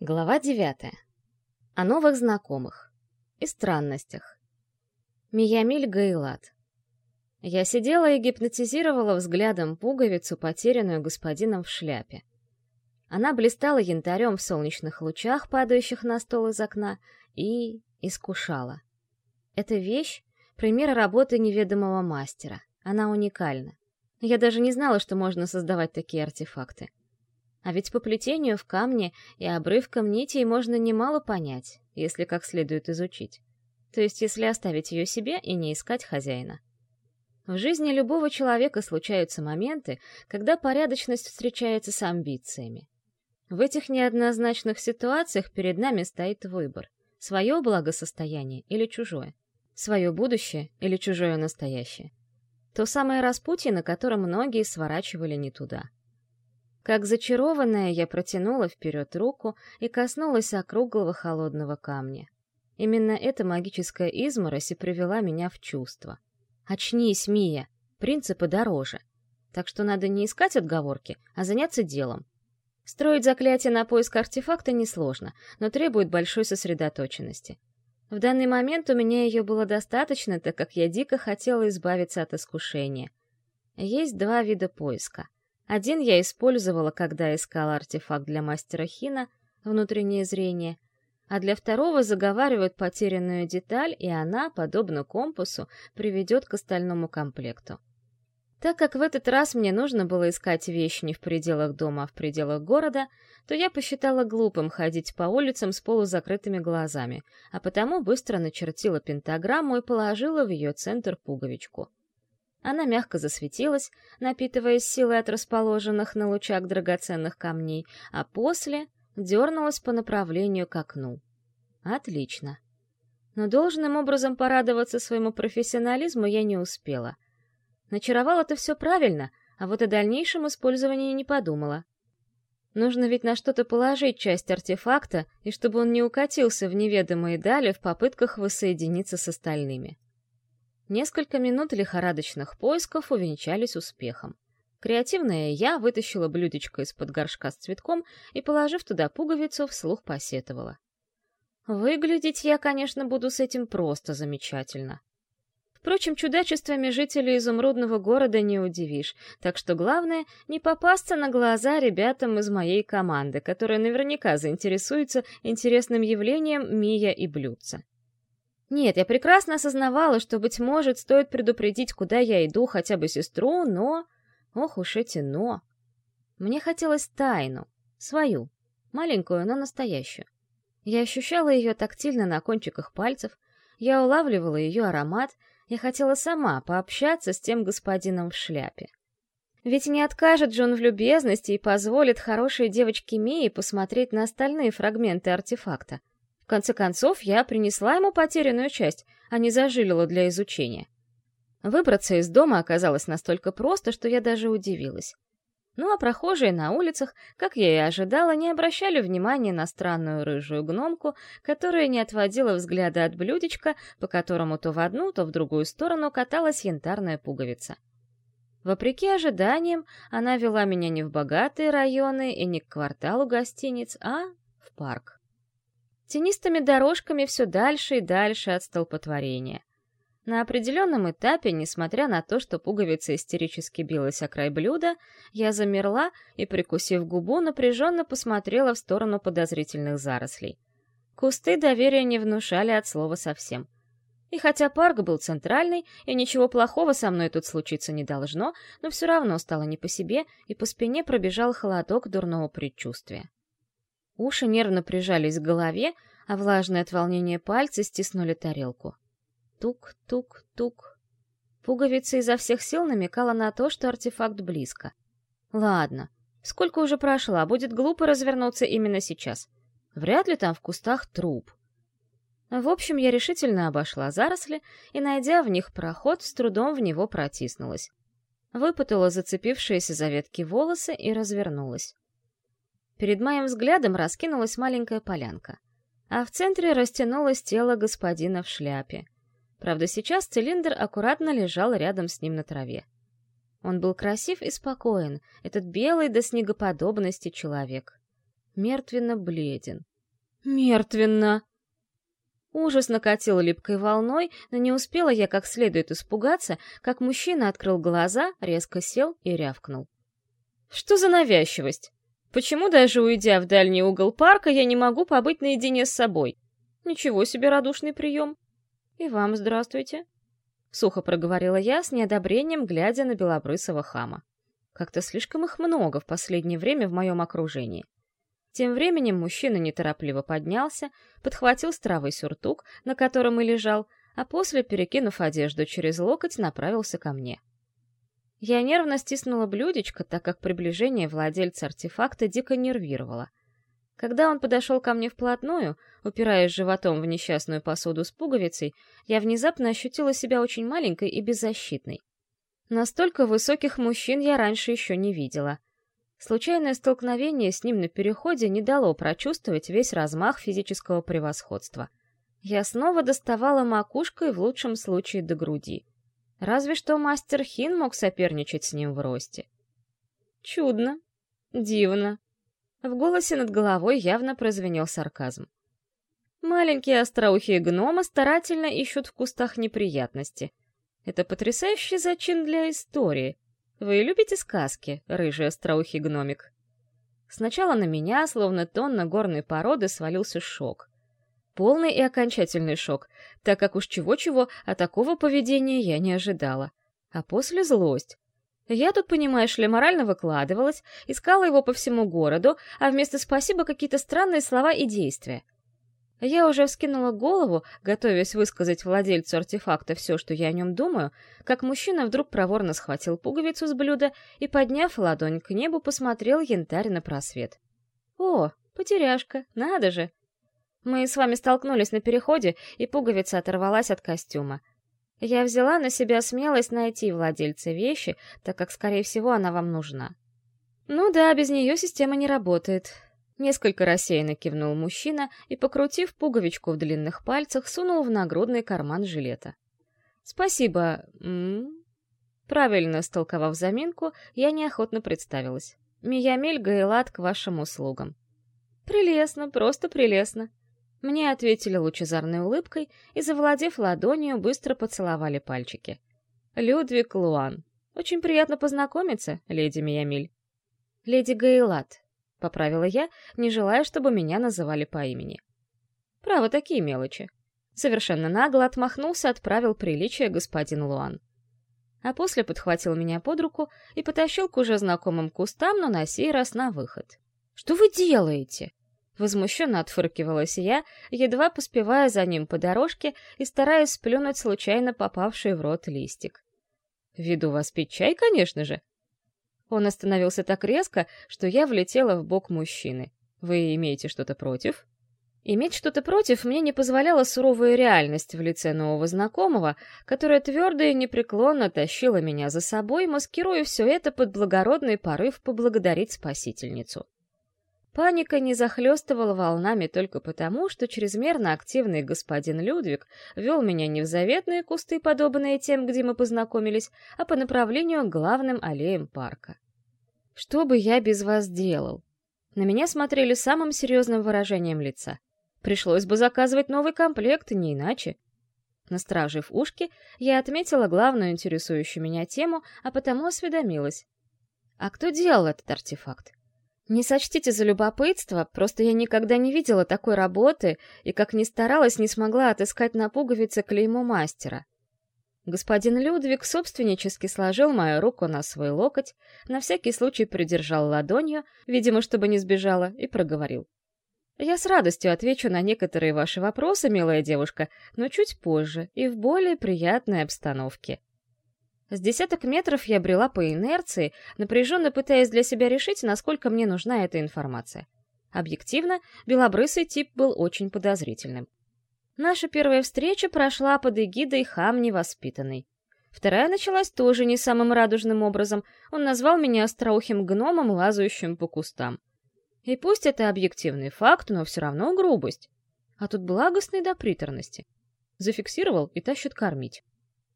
Глава девятая. О новых знакомых. И странностях. Миямиль Гаилат. Я сидела и гипнотизировала взглядом пуговицу, потерянную господином в шляпе. Она блистала янтарем в солнечных лучах, падающих на стол из окна, и искушала. Эта вещь — пример работы неведомого мастера. Она уникальна. Я даже не знала, что можно создавать такие артефакты. А ведь по плетению в камне и обрывкам нитей можно немало понять, если как следует изучить. То есть если оставить ее себе и не искать хозяина. В жизни любого человека случаются моменты, когда порядочность встречается с амбициями. В этих неоднозначных ситуациях перед нами стоит выбор — свое благосостояние или чужое, свое будущее или чужое настоящее. То самое распутье, на котором многие сворачивали не туда — как зачарованная, я протянула вперед руку и коснулась округлого холодного камня. Именно эта магическая изморозь и привела меня в чувство. «Очнись, Мия! Принципы дороже. Так что надо не искать отговорки, а заняться делом. Строить заклятие на поиск артефакта несложно, но требует большой сосредоточенности. В данный момент у меня ее было достаточно, так как я дико хотела избавиться от искушения. Есть два вида поиска — один я использовала, когда искала артефакт для мастера Хина, внутреннее зрение, а для второго заговаривают потерянную деталь, и она, подобно компасу, приведет к остальному комплекту. Так как в этот раз мне нужно было искать вещь не в пределах дома, а в пределах города, то я посчитала глупым ходить по улицам с полузакрытыми глазами, а потому быстро начертила пентаграмму и положила в ее центр пуговичку. Она мягко засветилась, напитываясь силой от расположенных на лучах драгоценных камней, а после дернулась по направлению к окну. Отлично. Но должным образом порадоваться своему профессионализму я не успела. Начаровала это все правильно, а вот о дальнейшем использовании не подумала. Нужно ведь на что-то положить часть артефакта, и чтобы он не укатился в неведомые дали в попытках воссоединиться с остальными. Несколько минут лихорадочных поисков увенчались успехом. Креативная я вытащила блюдечко из-под горшка с цветком и, положив туда пуговицу, вслух посетовала. Выглядеть я, конечно, буду с этим просто замечательно. Впрочем, чудачествами жителей изумрудного города не удивишь, так что главное — не попасться на глаза ребятам из моей команды, которые наверняка заинтересуются интересным явлением Мия и Блюдца. Нет, я прекрасно осознавала, что, быть может, стоит предупредить, куда я иду, хотя бы сестру, но... Ох уж эти «но». Мне хотелось тайну, свою, маленькую, но настоящую. Я ощущала ее тактильно на кончиках пальцев, я улавливала ее аромат, я хотела сама пообщаться с тем господином в шляпе. Ведь не откажет же он в любезности и позволит хорошей девочке Мии посмотреть на остальные фрагменты артефакта конце концов, я принесла ему потерянную часть, а не зажилила для изучения. Выбраться из дома оказалось настолько просто, что я даже удивилась. Ну а прохожие на улицах, как я и ожидала, не обращали внимания на странную рыжую гномку, которая не отводила взгляда от блюдечка, по которому то в одну, то в другую сторону каталась янтарная пуговица. Вопреки ожиданиям, она вела меня не в богатые районы и не к кварталу гостиниц, а в парк тенистыми дорожками все дальше и дальше от столпотворения. На определенном этапе, несмотря на то, что пуговица истерически билась о край блюда, я замерла и, прикусив губу, напряженно посмотрела в сторону подозрительных зарослей. Кусты доверия не внушали от слова совсем. И хотя парк был центральный, и ничего плохого со мной тут случиться не должно, но все равно стало не по себе, и по спине пробежал холодок дурного предчувствия. Уши нервно прижались к голове, а влажные от волнения пальцы стиснули тарелку. Тук-тук-тук. Пуговица изо всех сил намекала на то, что артефакт близко. Ладно, сколько уже прошло, будет глупо развернуться именно сейчас. Вряд ли там в кустах труп. В общем, я решительно обошла заросли и, найдя в них проход, с трудом в него протиснулась. Выпутала зацепившиеся за ветки волосы и развернулась. Перед моим взглядом раскинулась маленькая полянка, а в центре растянулось тело господина в шляпе. Правда, сейчас цилиндр аккуратно лежал рядом с ним на траве. Он был красив и спокоен, этот белый до снегоподобности человек. мертвенно бледен. Мертвенно! Ужас накатил липкой волной, но не успела я как следует испугаться, как мужчина открыл глаза, резко сел и рявкнул. «Что за навязчивость? Почему даже уйдя в дальний угол парка, я не могу побыть наедине с собой? Ничего себе радушный прием!» «И вам здравствуйте!» — сухо проговорила я с неодобрением, глядя на белобрысого хама. Как-то слишком их много в последнее время в моем окружении. Тем временем мужчина неторопливо поднялся, подхватил с травы сюртук, на котором и лежал, а после, перекинув одежду через локоть, направился ко мне. Я нервно стиснула блюдечко, так как приближение владельца артефакта дико нервировало. Когда он подошел ко мне вплотную, упираясь животом в несчастную посуду с пуговицей, я внезапно ощутила себя очень маленькой и беззащитной. Настолько высоких мужчин я раньше еще не видела — Случайное столкновение с ним на переходе не дало прочувствовать весь размах физического превосходства. Я снова доставала макушкой в лучшем случае до груди. Разве что мастер Хин мог соперничать с ним в росте. Чудно. Дивно. В голосе над головой явно прозвенел сарказм. Маленькие остроухие гномы старательно ищут в кустах неприятности. Это потрясающий зачин для истории — вы любите сказки, рыжий остроухий гномик? Сначала на меня, словно тонна горной породы, свалился шок. Полный и окончательный шок, так как уж чего-чего, а такого поведения я не ожидала. А после злость. Я тут, понимаешь ли, морально выкладывалась, искала его по всему городу, а вместо «спасибо» какие-то странные слова и действия. Я уже вскинула голову, готовясь высказать владельцу артефакта все, что я о нем думаю, как мужчина вдруг проворно схватил пуговицу с блюда и, подняв ладонь к небу, посмотрел янтарь на просвет. «О, потеряшка, надо же!» Мы с вами столкнулись на переходе, и пуговица оторвалась от костюма. Я взяла на себя смелость найти владельца вещи, так как, скорее всего, она вам нужна. Ну да, без нее система не работает. Несколько рассеянно кивнул мужчина и, покрутив пуговичку в длинных пальцах, сунул в нагрудный карман жилета. «Спасибо. М -м -м. Правильно истолковав заминку, я неохотно представилась. «Миямель Гаэлат к вашим услугам». «Прелестно, просто прелестно». Мне ответили лучезарной улыбкой и, завладев ладонью, быстро поцеловали пальчики. «Людвиг Луан. Очень приятно познакомиться, леди Миямиль». «Леди Гаэлат», — поправила я, не желая, чтобы меня называли по имени. «Право, такие мелочи». Совершенно нагло отмахнулся, отправил приличие господин Луан. А после подхватил меня под руку и потащил к уже знакомым кустам, но на сей раз на выход. «Что вы делаете?» Возмущенно отфыркивалась я, едва поспевая за ним по дорожке и стараясь сплюнуть случайно попавший в рот листик. «Веду вас пить чай, конечно же», он остановился так резко, что я влетела в бок мужчины. «Вы имеете что-то против?» Иметь что-то против мне не позволяла суровая реальность в лице нового знакомого, которая твердо и непреклонно тащила меня за собой, маскируя все это под благородный порыв поблагодарить спасительницу. Паника не захлестывала волнами только потому, что чрезмерно активный господин Людвиг вел меня не в заветные кусты, подобные тем, где мы познакомились, а по направлению к главным аллеям парка. Что бы я без вас делал? На меня смотрели самым серьезным выражением лица. Пришлось бы заказывать новый комплект, не иначе. Настражив ушки, я отметила главную интересующую меня тему, а потому осведомилась. А кто делал этот артефакт? Не сочтите за любопытство, просто я никогда не видела такой работы и, как ни старалась, не смогла отыскать на пуговице клеймо мастера. Господин Людвиг собственнически сложил мою руку на свой локоть, на всякий случай придержал ладонью, видимо, чтобы не сбежала, и проговорил. «Я с радостью отвечу на некоторые ваши вопросы, милая девушка, но чуть позже и в более приятной обстановке». С десяток метров я брела по инерции, напряженно пытаясь для себя решить, насколько мне нужна эта информация. Объективно, белобрысый тип был очень подозрительным. Наша первая встреча прошла под эгидой хам невоспитанный. Вторая началась тоже не самым радужным образом. Он назвал меня остроухим гномом, лазающим по кустам. И пусть это объективный факт, но все равно грубость. А тут благостный до приторности. Зафиксировал и тащит кормить.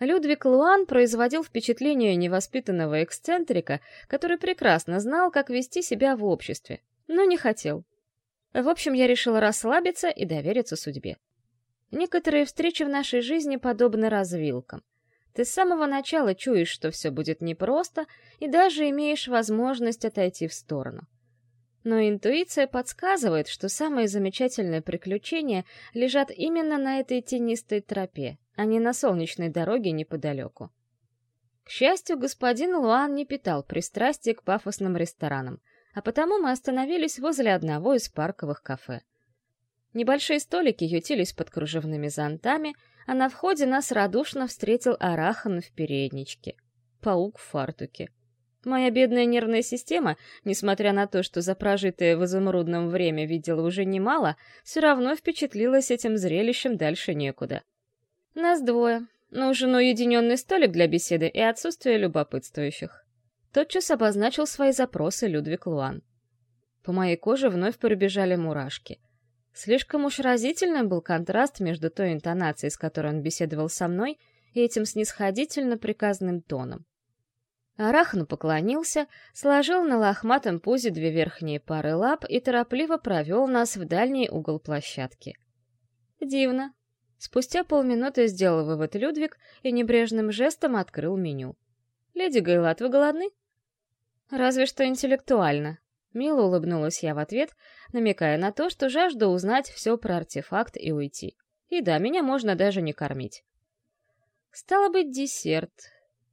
Людвиг Луан производил впечатление невоспитанного эксцентрика, который прекрасно знал, как вести себя в обществе, но не хотел. В общем, я решила расслабиться и довериться судьбе. Некоторые встречи в нашей жизни подобны развилкам. Ты с самого начала чуешь, что все будет непросто, и даже имеешь возможность отойти в сторону. Но интуиция подсказывает, что самые замечательные приключения лежат именно на этой тенистой тропе, а не на солнечной дороге неподалеку. К счастью, господин Луан не питал пристрастия к пафосным ресторанам, а потому мы остановились возле одного из парковых кафе. Небольшие столики ютились под кружевными зонтами, а на входе нас радушно встретил Арахан в передничке. Паук в фартуке. Моя бедная нервная система, несмотря на то, что за прожитое в изумрудном время видела уже немало, все равно впечатлилась этим зрелищем дальше некуда. Нас двое. Нужен уединенный столик для беседы и отсутствие любопытствующих. Тотчас обозначил свои запросы Людвиг Луан. По моей коже вновь пробежали мурашки — Слишком уж разительным был контраст между той интонацией, с которой он беседовал со мной, и этим снисходительно приказным тоном. Арахну поклонился, сложил на лохматом пузе две верхние пары лап и торопливо провел нас в дальний угол площадки. Дивно. Спустя полминуты сделал вывод Людвиг и небрежным жестом открыл меню. «Леди Гейлат, вы голодны?» «Разве что интеллектуально», Мило улыбнулась я в ответ, намекая на то, что жажду узнать все про артефакт и уйти. И да, меня можно даже не кормить. Стало быть, десерт.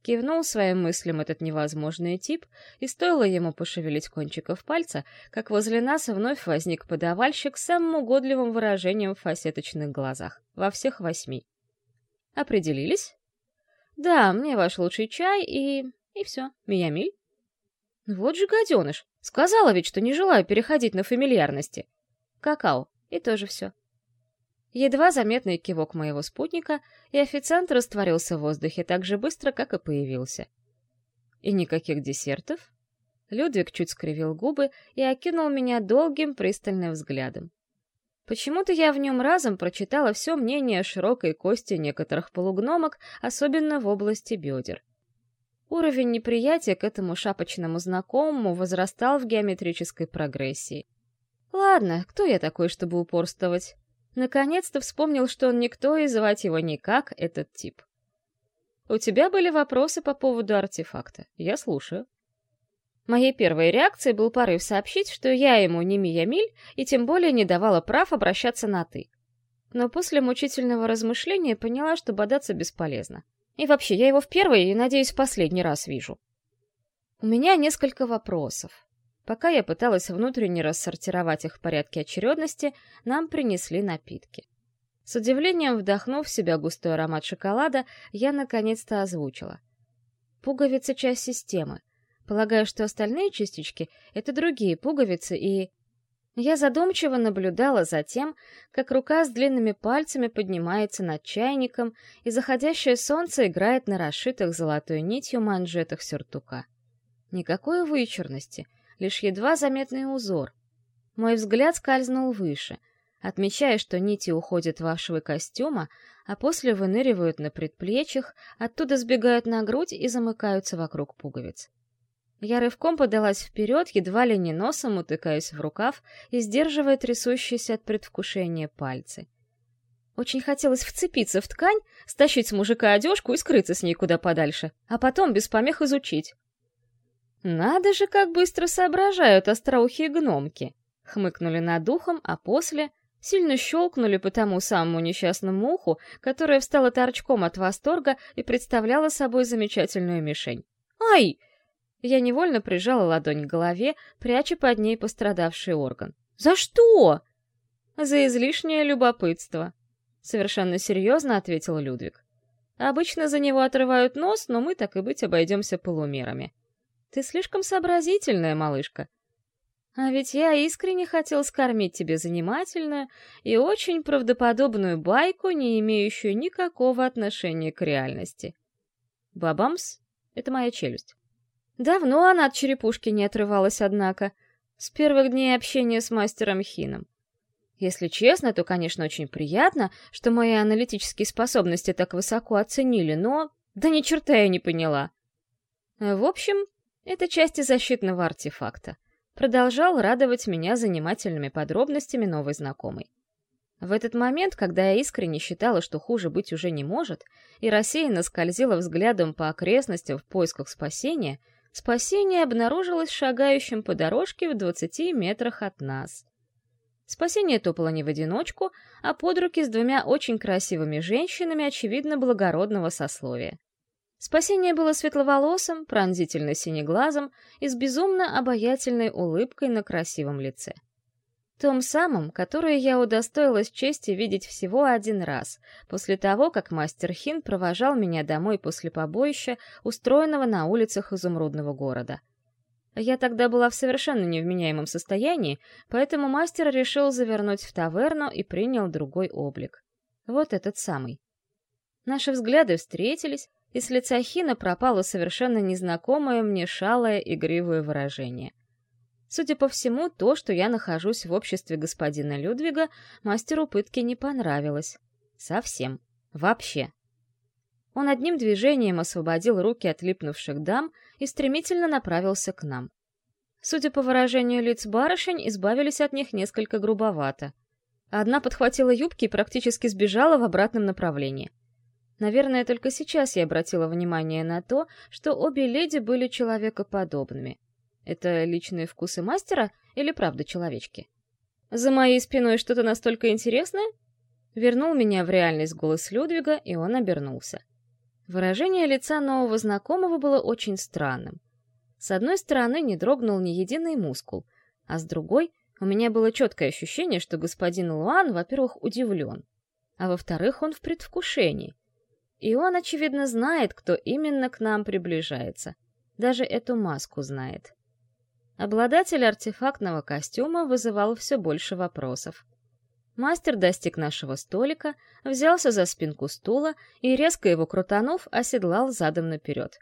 Кивнул своим мыслям этот невозможный тип, и стоило ему пошевелить кончиков пальца, как возле нас вновь возник подавальщик с самым угодливым выражением в фасеточных глазах, во всех восьми. Определились? Да, мне ваш лучший чай и... и все, Миямиль. Вот же гаденыш! Сказала ведь, что не желаю переходить на фамильярности. Какао. И тоже все. Едва заметный кивок моего спутника, и официант растворился в воздухе так же быстро, как и появился. И никаких десертов? Людвиг чуть скривил губы и окинул меня долгим пристальным взглядом. Почему-то я в нем разом прочитала все мнение о широкой кости некоторых полугномок, особенно в области бедер. Уровень неприятия к этому шапочному знакомому возрастал в геометрической прогрессии. Ладно, кто я такой, чтобы упорствовать? Наконец-то вспомнил, что он никто и звать его никак, этот тип. У тебя были вопросы по поводу артефакта. Я слушаю. Моей первой реакцией был порыв сообщить, что я ему не Миямиль и тем более не давала прав обращаться на «ты». Но после мучительного размышления поняла, что бодаться бесполезно. И вообще, я его в первый и, надеюсь, в последний раз вижу. У меня несколько вопросов. Пока я пыталась внутренне рассортировать их в порядке очередности, нам принесли напитки. С удивлением вдохнув в себя густой аромат шоколада, я наконец-то озвучила. Пуговица — часть системы. Полагаю, что остальные частички — это другие пуговицы и... Я задумчиво наблюдала за тем, как рука с длинными пальцами поднимается над чайником, и заходящее солнце играет на расшитых золотой нитью манжетах сюртука. Никакой вычурности, лишь едва заметный узор. Мой взгляд скользнул выше, отмечая, что нити уходят в швы костюма, а после выныривают на предплечьях, оттуда сбегают на грудь и замыкаются вокруг пуговиц. Я рывком подалась вперед, едва ли не носом утыкаясь в рукав и сдерживая трясущиеся от предвкушения пальцы. Очень хотелось вцепиться в ткань, стащить с мужика одежку и скрыться с ней куда подальше, а потом без помех изучить. «Надо же, как быстро соображают остроухие гномки!» — хмыкнули над ухом, а после сильно щелкнули по тому самому несчастному уху, которое встало торчком от восторга и представляло собой замечательную мишень. «Ай!» Я невольно прижала ладонь к голове, пряча под ней пострадавший орган. «За что?» «За излишнее любопытство», — совершенно серьезно ответил Людвиг. «Обычно за него отрывают нос, но мы, так и быть, обойдемся полумерами. Ты слишком сообразительная, малышка. А ведь я искренне хотел скормить тебе занимательную и очень правдоподобную байку, не имеющую никакого отношения к реальности. Бабамс — это моя челюсть. Давно она от черепушки не отрывалась, однако, с первых дней общения с мастером Хином. Если честно, то, конечно, очень приятно, что мои аналитические способности так высоко оценили, но... Да ни черта я не поняла. В общем, это части защитного артефакта. продолжал радовать меня занимательными подробностями новой знакомой. В этот момент, когда я искренне считала, что хуже быть уже не может, и рассеянно скользила взглядом по окрестностям в поисках спасения, спасение обнаружилось шагающим по дорожке в двадцати метрах от нас. Спасение топало не в одиночку, а под руки с двумя очень красивыми женщинами, очевидно, благородного сословия. Спасение было светловолосым, пронзительно синеглазым и с безумно обаятельной улыбкой на красивом лице. Том самым, которое я удостоилась чести видеть всего один раз, после того, как мастер Хин провожал меня домой после побоища, устроенного на улицах изумрудного города. Я тогда была в совершенно невменяемом состоянии, поэтому мастер решил завернуть в таверну и принял другой облик. Вот этот самый. Наши взгляды встретились, и с лица Хина пропало совершенно незнакомое мне шалое игривое выражение. Судя по всему, то, что я нахожусь в обществе господина Людвига, мастеру пытки не понравилось. Совсем. Вообще. Он одним движением освободил руки от липнувших дам и стремительно направился к нам. Судя по выражению лиц барышень, избавились от них несколько грубовато. Одна подхватила юбки и практически сбежала в обратном направлении. Наверное, только сейчас я обратила внимание на то, что обе леди были человекоподобными. Это личные вкусы мастера или правда человечки? За моей спиной что-то настолько интересное? Вернул меня в реальность голос Людвига, и он обернулся. Выражение лица нового знакомого было очень странным. С одной стороны не дрогнул ни единый мускул, а с другой у меня было четкое ощущение, что господин Луан, во-первых, удивлен, а во-вторых, он в предвкушении. И он, очевидно, знает, кто именно к нам приближается. Даже эту маску знает. Обладатель артефактного костюма вызывал все больше вопросов. Мастер достиг нашего столика, взялся за спинку стула и, резко его крутанув, оседлал задом наперед.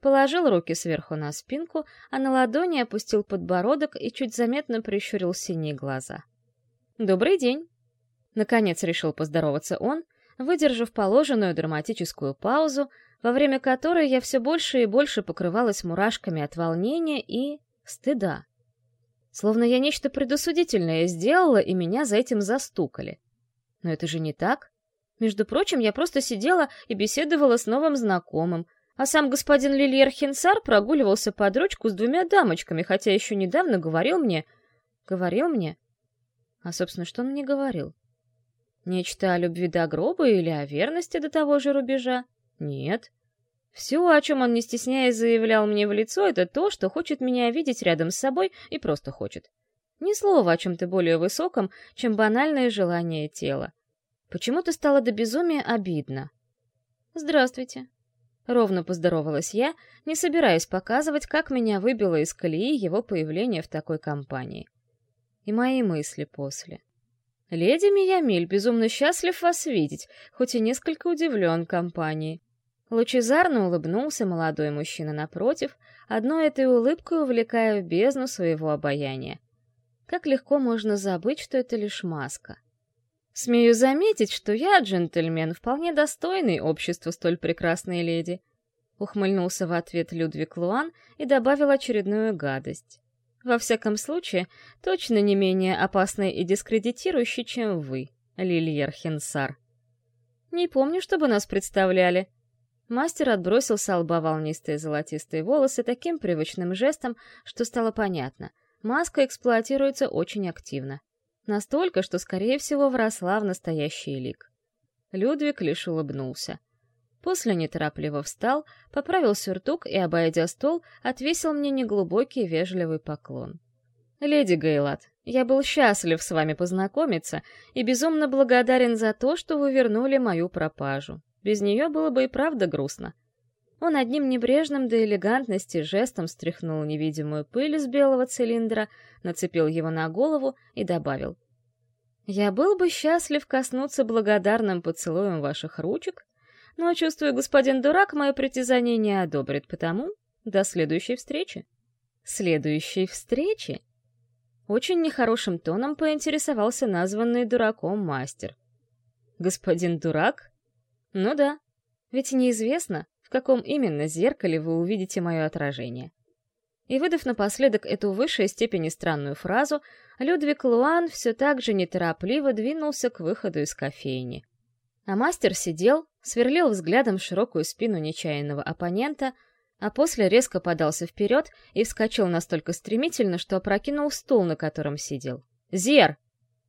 Положил руки сверху на спинку, а на ладони опустил подбородок и чуть заметно прищурил синие глаза. «Добрый день!» Наконец решил поздороваться он, выдержав положенную драматическую паузу, во время которой я все больше и больше покрывалась мурашками от волнения и стыда. Словно я нечто предосудительное сделала, и меня за этим застукали. Но это же не так. Между прочим, я просто сидела и беседовала с новым знакомым, а сам господин Лильер Хинсар прогуливался под ручку с двумя дамочками, хотя еще недавно говорил мне... Говорил мне? А, собственно, что он мне говорил? Нечто о любви до гроба или о верности до того же рубежа? Нет. Все, о чем он не стесняясь заявлял мне в лицо, это то, что хочет меня видеть рядом с собой и просто хочет. Ни слова о чем-то более высоком, чем банальное желание тела. Почему-то стало до безумия обидно. «Здравствуйте». Ровно поздоровалась я, не собираясь показывать, как меня выбило из колеи его появление в такой компании. И мои мысли после. «Леди Миямиль, безумно счастлив вас видеть, хоть и несколько удивлен компанией. Лучезарно улыбнулся молодой мужчина напротив, одной этой улыбкой увлекая в бездну своего обаяния. Как легко можно забыть, что это лишь маска. Смею заметить, что я, джентльмен, вполне достойный общества столь прекрасной леди. Ухмыльнулся в ответ Людвиг Луан и добавил очередную гадость. Во всяком случае, точно не менее опасной и дискредитирующей, чем вы, Лильер Хенсар. Не помню, чтобы нас представляли, Мастер отбросил с лба волнистые золотистые волосы таким привычным жестом, что стало понятно. Маска эксплуатируется очень активно. Настолько, что, скорее всего, вросла в настоящий лик. Людвиг лишь улыбнулся. После неторопливо встал, поправил сюртук и, обойдя стол, отвесил мне неглубокий вежливый поклон. «Леди Гейлат, я был счастлив с вами познакомиться и безумно благодарен за то, что вы вернули мою пропажу. Без нее было бы и правда грустно. Он одним небрежным до элегантности жестом стряхнул невидимую пыль из белого цилиндра, нацепил его на голову и добавил. «Я был бы счастлив коснуться благодарным поцелуем ваших ручек, но, чувствую, господин дурак мое притязание не одобрит, потому до следующей встречи». «Следующей встречи?» Очень нехорошим тоном поинтересовался названный дураком мастер. «Господин дурак?» Ну да, ведь неизвестно, в каком именно зеркале вы увидите мое отражение. И выдав напоследок эту высшей степени странную фразу, Людвиг Луан все так же неторопливо двинулся к выходу из кофейни. А мастер сидел, сверлил взглядом широкую спину нечаянного оппонента, а после резко подался вперед и вскочил настолько стремительно, что опрокинул стул, на котором сидел. «Зер!»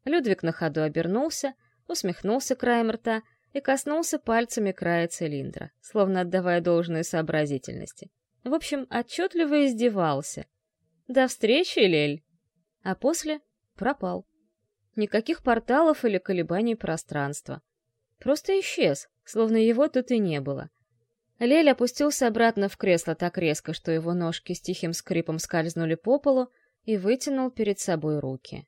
Людвиг на ходу обернулся, усмехнулся краем рта и коснулся пальцами края цилиндра, словно отдавая должное сообразительности. В общем, отчетливо издевался. «До встречи, Лель!» А после пропал. Никаких порталов или колебаний пространства. Просто исчез, словно его тут и не было. Лель опустился обратно в кресло так резко, что его ножки с тихим скрипом скользнули по полу, и вытянул перед собой руки.